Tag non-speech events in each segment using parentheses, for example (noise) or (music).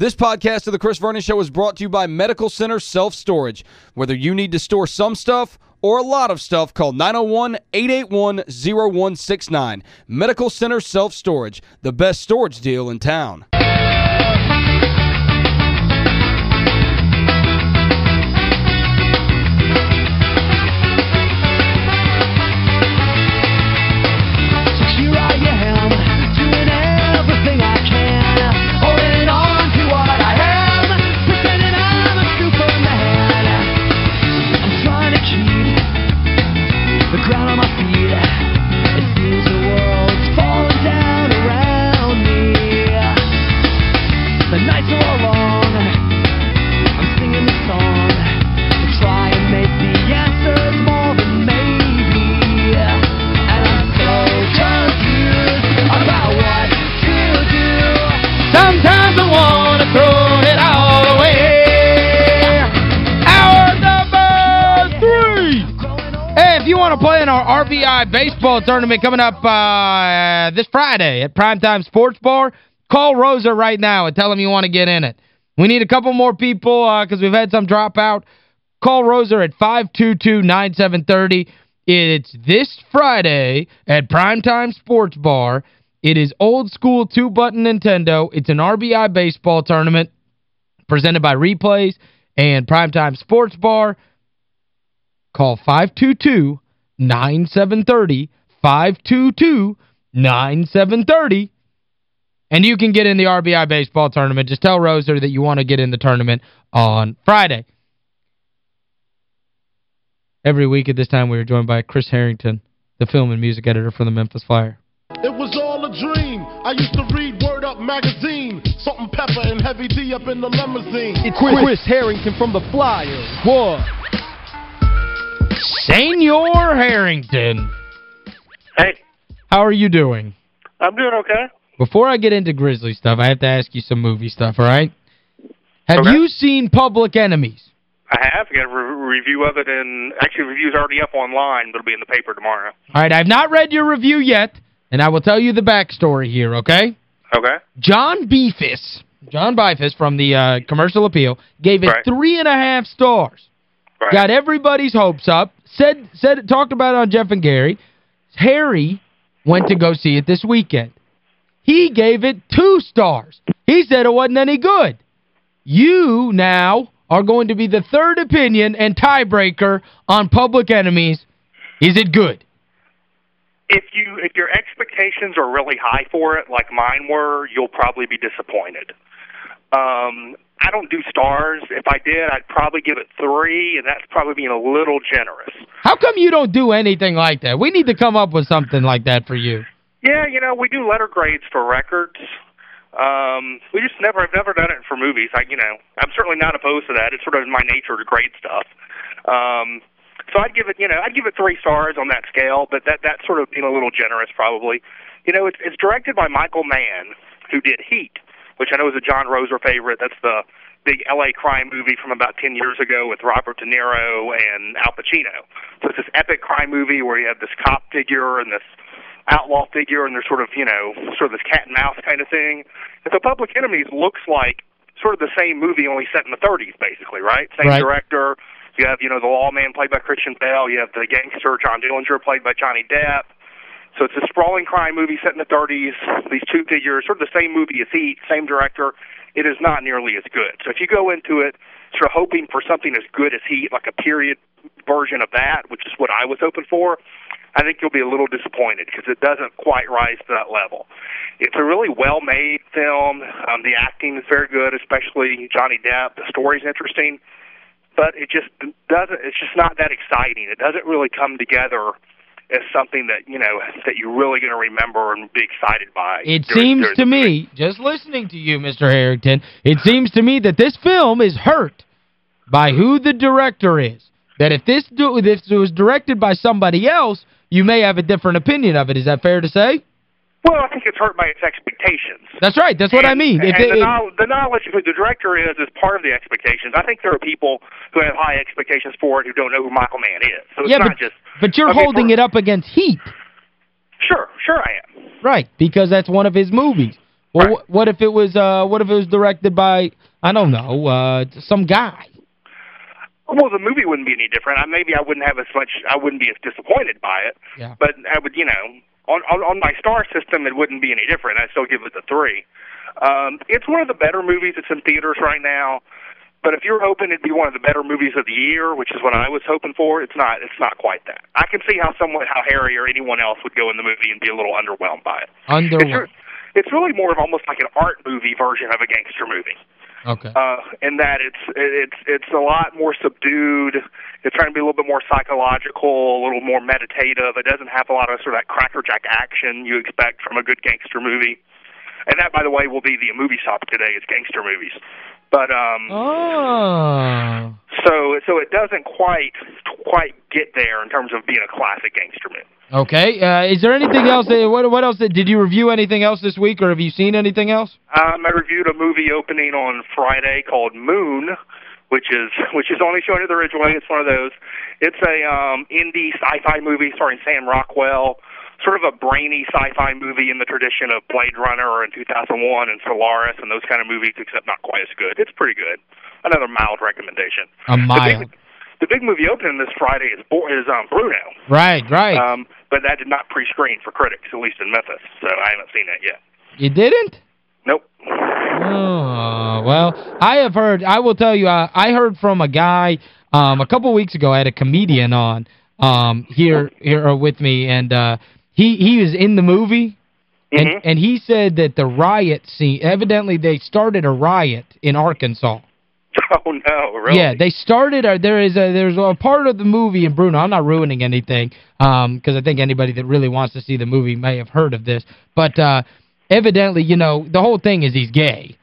This podcast of The Chris Vernon Show is brought to you by Medical Center Self-Storage. Whether you need to store some stuff or a lot of stuff, call 901-881-0169. Medical Center Self-Storage, the best storage deal in town. The ground on my feet. Baseball tournament coming up uh, this Friday at Primetime Sports Bar, call Rosa right now and tell him you want to get in it. We need a couple more people because we've had some drop out. Call Rosa at 522-9730. It's this Friday at Primetime Sports Bar. It is old school two-button Nintendo. It's an RBI baseball tournament presented by Replays and Primetime Sports Bar. Call 522-9730, 522-9730, and you can get in the RBI baseball tournament. Just tell Roser that you want to get in the tournament on Friday. Every week at this time, we are joined by Chris Harrington, the film and music editor for the Memphis Flyer. It was all a dream. I used to read Word Up magazine. Salt and Pepa and Heavy D up in the limousine. It's Chris, Harrington from the Flyer. What? Senor Harrington, Hey, how are you doing? I'm doing okay. Before I get into Grizzly stuff, I have to ask you some movie stuff, all right? Have Okay. you seen Public Enemies? I have got a re- review of it, and actually, the review's already up online, but it'll be in the paper tomorrow. All right, I've not read your review yet, and I will tell you the backstory here, okay? Okay. John Beifuss, John Beifuss from the uh, Commercial Appeal, gave it Right. three and a half stars. Right. Got everybody's hopes up. Said said talked about it on Jeff and Gary. Harry went to go see it this weekend. He gave it two stars. He said it wasn't any good. You now are going to be the third opinion and tiebreaker on Public Enemies. Is it good? If you if your expectations are really high for it, like mine were, you'll probably be disappointed. Um, I don't do stars. If I did, I'd probably give it three, and that's probably being a little generous. How come you don't do anything like that? We need to come up with something like that for you. Yeah, you know, we do letter grades for records. Um, we just never, I've never done it for movies. I, you know, I'm certainly not opposed to that. It's sort of in my nature to grade stuff. Um, so I'd give it, you know, I'd give it three stars on that scale, but that that's sort of being a little generous, probably. You know, it's it's directed by Michael Mann, who did Heat, which I know is a John Roser favorite. That's the big L.A. crime movie from about 10 years ago with Robert De Niro and Al Pacino. So it's this epic crime movie where you have this cop figure and this outlaw figure, and they're sort of, you know, sort of this cat and mouse kind of thing. And so Public Enemies looks like sort of the same movie, only set in the 30s, basically, right? Same Right. director. You have, you know, the lawman played by Christian Bale. You have the gangster John Dillinger played by Johnny Depp. So it's a sprawling crime movie set in the 30s. These two figures, sort of the same movie as Heat, same director. It is not nearly as good. So if you go into it sort of hoping for something as good as Heat, like a period version of that, which is what I was hoping for, I think you'll be a little disappointed because it doesn't quite rise to that level. It's a really well-made film. Um, the acting is very good, especially Johnny Depp. The story's interesting, but it just doesn't. It's just not that exciting. It doesn't really come together as something that you know that you're really going to remember and be excited by. It during- seems during to me, just listening to you, Mr. Harrington, it seems to me that this film is hurt by who the director is. That if this, do, if this was directed by somebody else, you may have a different opinion of it. Is that fair to say? Well, I think it's hurt by its expectations. That's right. That's what I mean. If and it- the, knowl- the knowledge of who the director is is part of the expectations. I think there are people who have high expectations for it who don't know who Michael Mann is. So it's yeah, not but, just but you're I mean, holding for- it up against Heat. Sure, sure I am. Right, because that's one of his movies. Well, Right. what if it was uh what if it was directed by I don't know, uh some guy? Well, the movie wouldn't be any different. I, maybe I wouldn't have as much. I wouldn't be as disappointed by it. Yeah. But I would, you know, on on, on my star system, it wouldn't be any different. I still give it a three. Um, it's one of the better movies that's in theaters right now. But if you're hoping it'd be one of the better movies of the year, which is what I was hoping for, it's not. It's not quite that. I can see how someone, how Harry or anyone else would go in the movie and be a little underwhelmed by it. It's, it's really more of almost like an art movie version of a gangster movie Okay. uh, in that it's it's it's a lot more subdued. It's trying to be a little bit more psychological, a little more meditative. It doesn't have a lot of sort of that crackerjack action you expect from a good gangster movie. And that, by the way, will be the movie stop today is gangster movies. But um, Oh. so so it doesn't quite quite get there in terms of being a classic gangster movie. Okay. Uh, is there anything else that, what what else that, did you review anything else this week or have you seen anything else? Um, I reviewed a movie opening on Friday called Moon, which is (laughs) which is only showing at the Ridgeway. It's one of those. It's a um, indie sci-fi movie starring Sam Rockwell, sort of a brainy sci-fi movie in the tradition of Blade Runner and 2001 and Solaris and those kind of movies, except not quite as good. It's pretty good. Another mild recommendation. A big, the big movie opening this Friday is is um, Bruno, Right, right. um, but that did not pre-screen for critics, at least in Memphis. So I haven't seen that yet. you didn't? Nope. Oh, well, I have heard, I will tell you, uh, I heard from a guy um, a couple weeks ago, I had a comedian on um, here here uh, with me, and uh, he, he was in the movie, and, Mhm. and he said that the riot scene, evidently they started a riot in Arkansas. (laughs) Oh no, really? Yeah, they started a, there is a there's a part of the movie in Bruno. I'm not ruining anything um because I think anybody that really wants to see the movie may have heard of this. But uh evidently, you know, the whole thing is he's gay.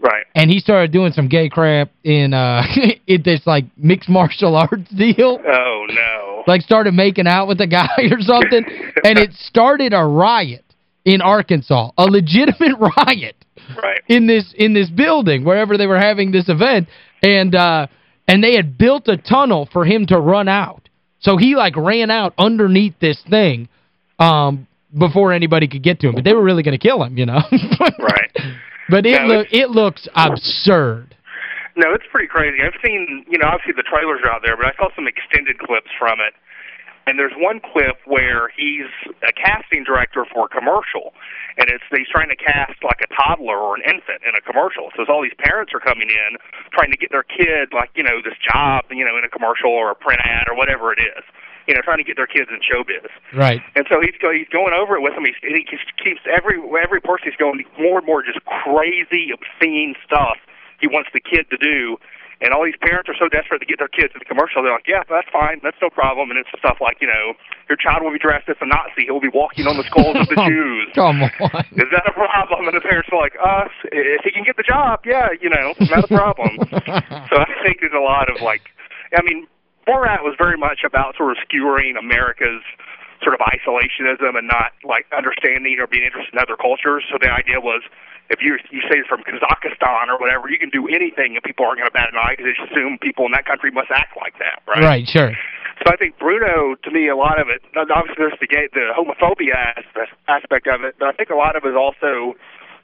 Right. And he started doing some gay crap in uh (laughs) in this like mixed (laughs) martial arts deal. Oh no. Like started making out with a guy or something and it started a riot in Arkansas. A legitimate riot Right. in this in this building wherever they were having this event and uh and they had built a tunnel for him to run out. So he like ran out underneath this thing um before anybody could get to him. But they were really going to kill him, you know. (laughs) Right. But it No, look it looks absurd. No, it's pretty crazy. I've seen, you know, obviously the trailers are out there, but I saw some extended clips from it. And there's one clip where he's a casting director for a commercial, and it's he's trying to cast like a toddler or an infant in a commercial. So it's all these parents are coming in trying to get their kid like you know this job, you know, in a commercial or a print ad or whatever it is. You know, trying to get their kids in showbiz. Right. And so he's go, he's going over it with him. He's, and he keeps every every person he's going more and more just crazy, obscene stuff he wants the kid to do. And all these parents are so desperate to get their kids to the commercial. They're like, "Yeah, that's fine. That's no problem." And it's stuff like, you know, your child will be dressed as a Nazi. He'll be walking on the skulls of the (laughs) Jews. Come on. Is that a problem? And the parents are like, "Us, if he can get the job, yeah, you know, not a problem." (laughs) so I think there's a lot of like, I mean, Borat was very much about sort of skewering America's sort of isolationism and not like understanding or being interested in other cultures. So the idea was, if you you say you're from Kazakhstan or whatever, you can do anything and people aren't going to bat an eye because they assume people in that country must act like that, right? Right, sure. So I think Bruno, to me, a lot of it, obviously there's the gay, the homophobia aspect, of it, but I think a lot of it is also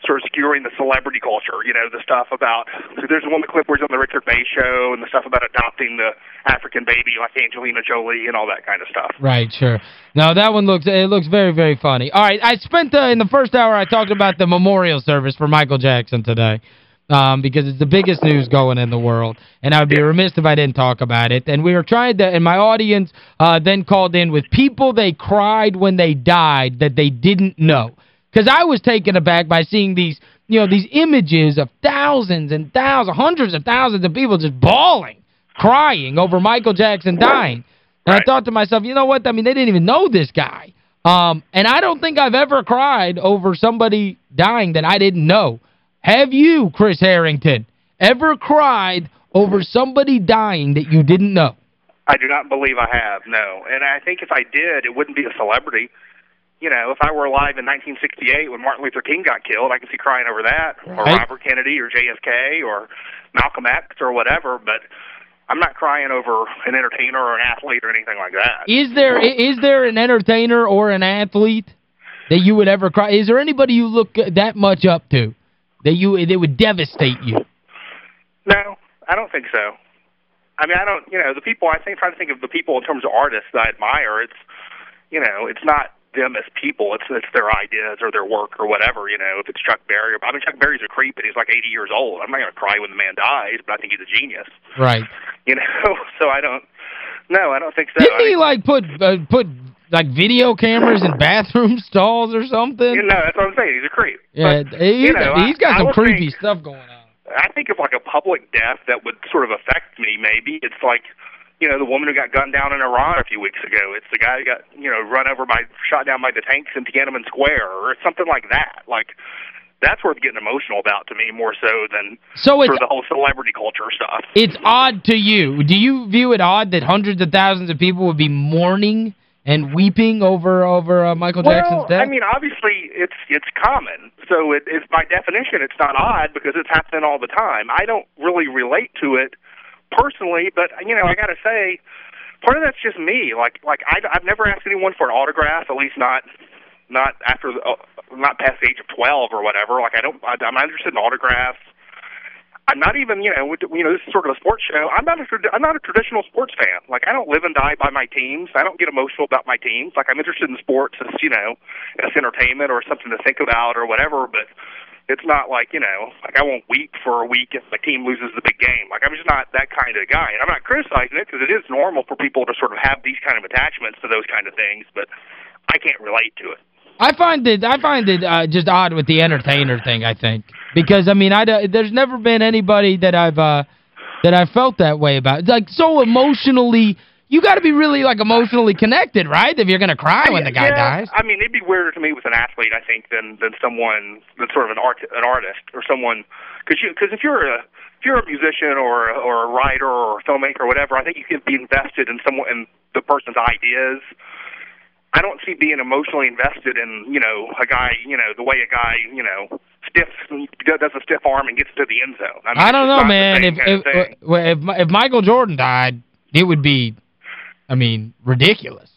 sort of skewering the celebrity culture. You know, the stuff about so there's one the clip where he's on the Richard Bey show, and the stuff about adopting the African baby like Angelina Jolie and all that kind of stuff. Right, sure. Now, that one looks it looks very, very funny. All right, I spent, uh, in the first hour, I talked about the memorial service for Michael Jackson today um, because it's the biggest news going in the world. And I would be remiss if I didn't talk about it. And we were trying to, and my audience uh, then called in with people they cried when they died that they didn't know. Because I was taken aback by seeing these, you know, these images of thousands and thousands, hundreds of thousands of people just bawling, crying over Michael Jackson dying. And I thought to myself, you know what? I mean, they didn't even know this guy. Um, and I don't think I've ever cried over somebody dying that I didn't know. Have you, Chris Harrington, ever cried over somebody dying that you didn't know? I do not believe I have, no. And I think if I did, it wouldn't be a celebrity. You know, if I were alive in 1968 when Martin Luther King got killed, I could see crying over that, or Robert Kennedy, or JFK, or Malcolm X, or whatever. But I'm not crying over an entertainer or an athlete or anything like that. Is there is there an entertainer or an athlete that you would ever cry? Is there anybody you look that much up to that you that would devastate you? No, I don't think so. I mean, I don't, you know, the people, I think, trying to think of the people in terms of artists that I admire, it's, you know, it's not them as people, it's it's their ideas or their work or whatever, you know, if it's Chuck Berry. I mean, Chuck Berry's a creep and he's like 80 years old. I'm not going to cry when the man dies, but I think he's a genius, Right. you know, (laughs) so I don't, no, I don't think so. Didn't I he, like, put uh, put like video cameras in bathroom (laughs) stalls or something? you know, that's what I'm saying, he's a creep. yeah, But, he, you know, he's got I- I some would creepy think- stuff going on. I think of like a public death that would sort of affect me. Maybe it's like, you know, the woman who got gunned down in Iran a few weeks ago. It's the guy who got, you know, run over by, shot down by the tanks in Tiananmen Square, or something like that. Like, that's worth getting emotional about to me more so than So it's sort the whole celebrity culture stuff. it's odd to you. Do you view it odd that hundreds of thousands of people would be mourning and weeping over over uh, Michael Jackson's well, death? I mean, obviously, it's it's common. So it, it's by definition, it's not odd because it's happening all the time. I don't really relate to it personally, but you know, I got to say, part of that's just me. Like, like I, I've never asked anyone for an autograph, at least not not after uh, not past the age of twelve or whatever. Like, I don't, I, I'm not interested in autographs. I'm not even, you know, you know, this is sort of a sports show. I'm not I'm not a traditional sports fan. Like, I don't live and die by my teams. I don't get emotional about my teams. Like, I'm interested in sports as, you know, as entertainment or something to think about or whatever. But it's not like, you know, like I won't weep for a week if my team loses the big game. Like, I'm just not that kind of guy. And I'm not criticizing it because it is normal for people to sort of have these kind of attachments to those kind of things. But I can't relate to it. I find it I find it uh, just odd with the entertainer thing, I think. Because I mean, I there's never been anybody that I've uh that I felt that way about. It's like so emotionally you got to be really like emotionally connected, right? If you're going to cry when the guy yeah, dies. I mean, it'd be weirder to me with an athlete, I think, than than someone that's sort of an art an artist or someone because you because if you're a if you're a musician or or a writer or a filmmaker or whatever, I think you can be invested in someone in the person's ideas. I don't see being emotionally invested in you know a guy you know the way a guy you know stiffs does a stiff arm and gets to the end zone. I, mean, I don't know, man. If if, if if Michael Jordan died, it would be I mean, ridiculous.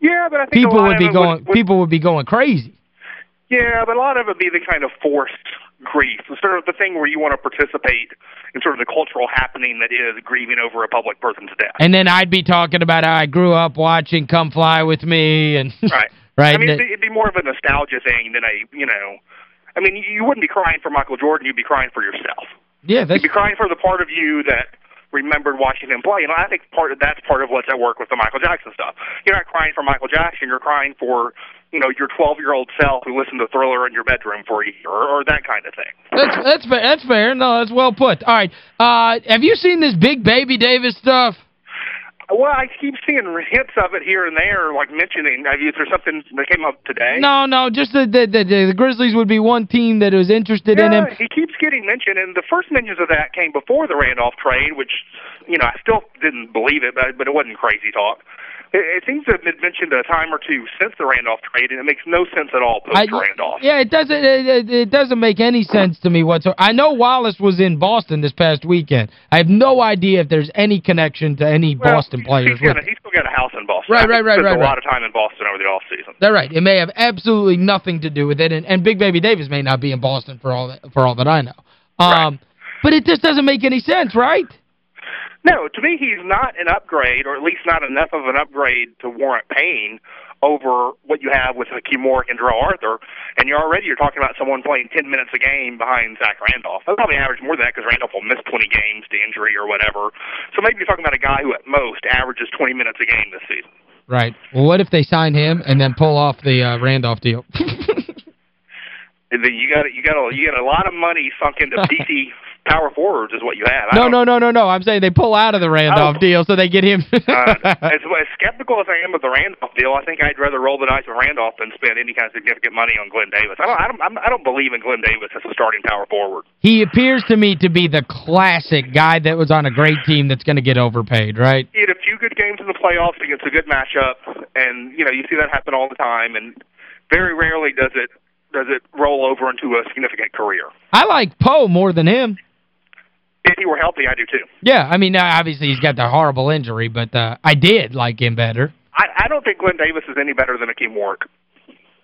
yeah, but I think a People lot would of be going would, people would be going crazy. Yeah, but a lot of it would be the kind of forced grief, the sort of the thing where you want to participate in sort of the cultural happening that is grieving over a public person's death. And then I'd be talking about how I grew up watching Come Fly With Me and (laughs) right. right. I mean, it'd be, it'd be more of a nostalgia thing than a, you know, I mean, you, you wouldn't be crying for Michael Jordan, you'd be crying for yourself. yeah, that's You'd be crying for the part of you that remembered watching him play. And I think part of that's part of what's at work with the Michael Jackson stuff. You're not crying for Michael Jackson, you're crying for, you know, your 12-year-old self who listened to Thriller in your bedroom for a year or, or that kind of thing. That's that's fair. That's fair. No, that's well put. All right. Uh have you seen this big baby Davis stuff? Well, I keep seeing hints of it here and there, like mentioning. Have you, is there something that came up today? No, no, just the the, the the Grizzlies would be one team that was interested in him. He keeps getting mentioned, and the first mentions of that came before the Randolph trade, which, you know, I still didn't believe it, but, but it wasn't crazy talk. It, it seems to have been mentioned a time or two since the Randolph trade, and it makes no sense at all I- post Randolph. Yeah, it doesn't it, it- doesn't make any sense to me whatsoever. I know Wallace was in Boston this past weekend. I have no idea if there's any connection to any Well, Boston players He's, with got a, he's still got a house in Boston. Right, right, right, right, a right. lot of time in Boston over the off season. They're right. It may have absolutely nothing to do with it, and, and Big Baby Davis may not be in Boston for all that, for all that I know. Um, But it just doesn't make any sense, right? No, to me, he's not an upgrade, or at least not enough of an upgrade to warrant paying over what you have with Hakim Warrick and Darrell Arthur. And you're already you're talking about someone playing 10 minutes a game behind Zach Randolph. They'll probably average more than that because Randolph will miss 20 games to injury or whatever. So maybe you're talking about a guy who at most averages 20 minutes a game this season. Right. Well, what if they sign him and then pull off the uh, Randolph deal? (laughs) You got you got a, you got a lot of money sunk into (laughs) PC power forwards is what you have. No, no, no, no, no. I'm saying they pull out of the Randolph Oh. deal so they get him. uh, (laughs) as, as skeptical as I am of the Randolph deal, I think I'd rather roll the dice with Randolph than spend any kind of significant money on Glenn Davis. I don't, I don't, I'm- I don't believe in Glenn Davis as a starting power forward. he appears to me to be the classic guy that was on a great team that's going to get overpaid, right? He had a few good games in the playoffs against a good matchup, and you know you see that happen all the time. And very rarely does it does it roll over into a significant career. I like Powe more than him. If he were healthy, I do too. Yeah, I mean, obviously he's got the horrible injury, but uh, I did like him better. I, I don't think Glenn Davis is any better than Akeem Warrick.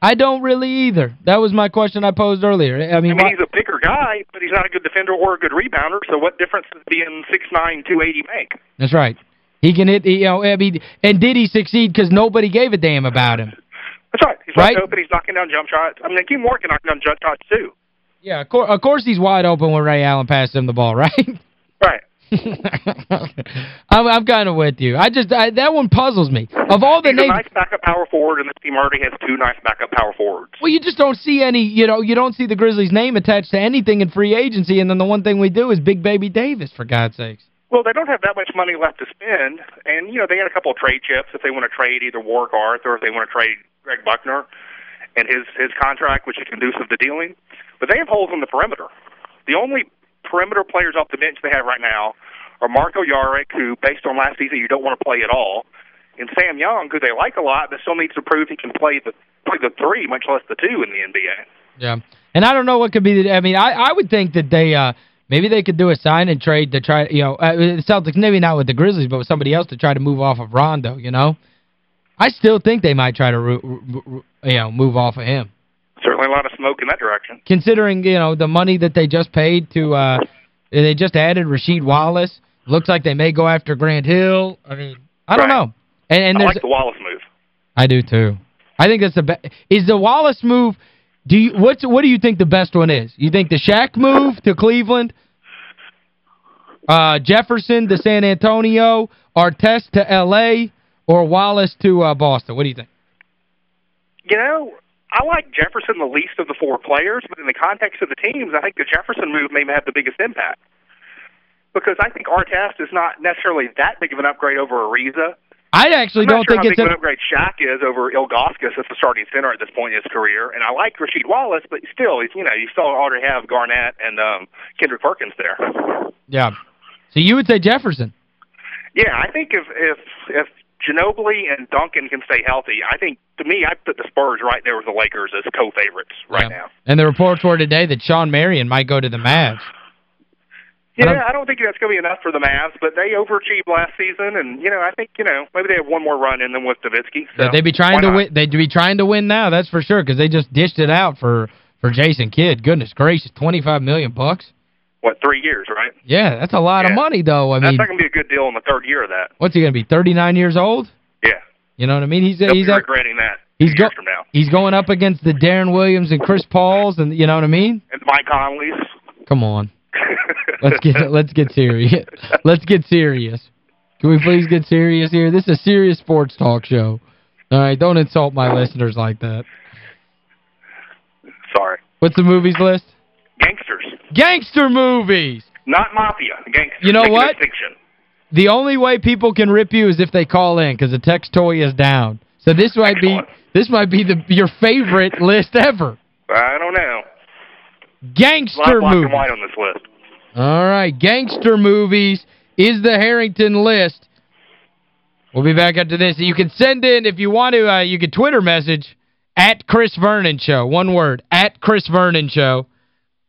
I don't really either. That was my question I posed earlier. I mean, I mean, he's a bigger guy, but he's not a good defender or a good rebounder, so what difference does being 6'9", 280 make? that's right. He can hit, you know, I mean, and did he succeed because nobody gave a damn about him? That's right. He's Right. open. He's knocking down jump shots. I mean, Hakeem Moore can knock down jump shots, too. Yeah, of course, of course he's wide open when Ray Allen passes him the ball, (laughs) right? Right. (laughs) I'm, I'm kind of with you. I just, I, that one puzzles me. Of all the names, nice backup power forward, and this team already has two nice backup power forwards. well, you just don't see any, you know, you don't see the Grizzlies' name attached to anything in free agency, and then the one thing we do is Big Baby Davis, for God's sakes. Well, they don't have that much money left to spend, and, you know, they had a couple of trade chips if they want to trade either Warrick Arthur or if they want to trade Greg Buckner and his, his contract, which is conducive to dealing. But they have holes on the perimeter. The only perimeter players off the bench they have right now are Marko Jaric, who, based on last season, you don't want to play at all, and Sam Young, who they like a lot, but still needs to prove he can play the play the three, much less the two in the NBA. Yeah. And I don't know what could be the, I mean, I, I would think that they, uh, maybe they could do a sign and trade to try, you know, uh, it sounds maybe not with the Grizzlies, but with somebody else to try to move off of Rondo, you know? I still think they might try to, you know, move off of him. Certainly a lot of smoke in that direction. Considering, you know, the money that they just paid to, uh, they just added Rasheed Wallace. Looks like they may go after Grant Hill. I mean, I don't Right. know. And, and I like the Wallace move. I do too. I think that's the best. Is the Wallace move, do you what's what do you think the best one is? You think the Shaq move to Cleveland? Uh, Jefferson to San Antonio, Artest to L.A., or Wallace to uh, Boston? What do you think? You know, I like Jefferson the least of the four players, but in the context of the teams, I think the Jefferson move may have the biggest impact. Because I think Artest is not necessarily that big of an upgrade over Ariza. I actually don't sure think it's an upgrade Shaq is over Ilgauskas as the starting center at this point in his career. And I like Rasheed Wallace, but still, he's, you know, you still already have Garnett and um, Kendrick Perkins there. Yeah. So you would say Jefferson. Yeah, I think if if if Ginobili and Duncan can stay healthy, I think to me I put the Spurs right there with the Lakers as co-favorites right Yeah. now. And the reports were today that Shawn Marion might go to the Mavs. I don't- Yeah, I don't think that's going to be enough for the Mavs, but they overachieved last season, and you know I think you know maybe they have one more run in them with Nowitzki. So Yeah, they'd be trying to win they'd be trying to win now, that's for sure, because they just dished it out for for Jason Kidd. Goodness gracious, 25 million bucks. What three years, right? Yeah, that's a lot of money though. I that's mean, not going to be a good deal in the third year of that. what's he going to be 39 years old? Yeah, You know what I mean? He's They'll he's up, regretting that he's go, from now. he's going up against the Deron Williams and Chris Pauls and you know what I mean? And Mike Conley's. Come on. (laughs) Let's get let's get serious. Let's get serious. Can we please get serious here? This is a serious sports talk show. All right, don't insult my listeners like that. Sorry, What's the movies list? gangsters, Gangster movies. not mafia. Gangsters. You know what? Distinction. The only way people can rip you is if they call in because the text toy is down. So this might be this might be the your favorite (laughs) list ever. I don't know. Gangster movies. white on this list. All right, gangster movies is the Harrington list. We'll be back after this. You can send in, if you want to, uh, you can Twitter message at Chris Vernon Show. One word, at Chris Vernon Show.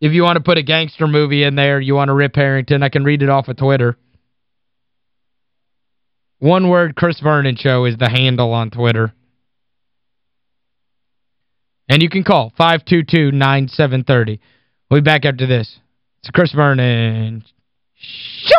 If you want to put a gangster movie in there, you want to rip Harrington, I can read it off of Twitter. One word, Chris Vernon Show is the handle on Twitter. And you can call 522-9730. We'll be back after this. It's Chris Vernon. Shoot!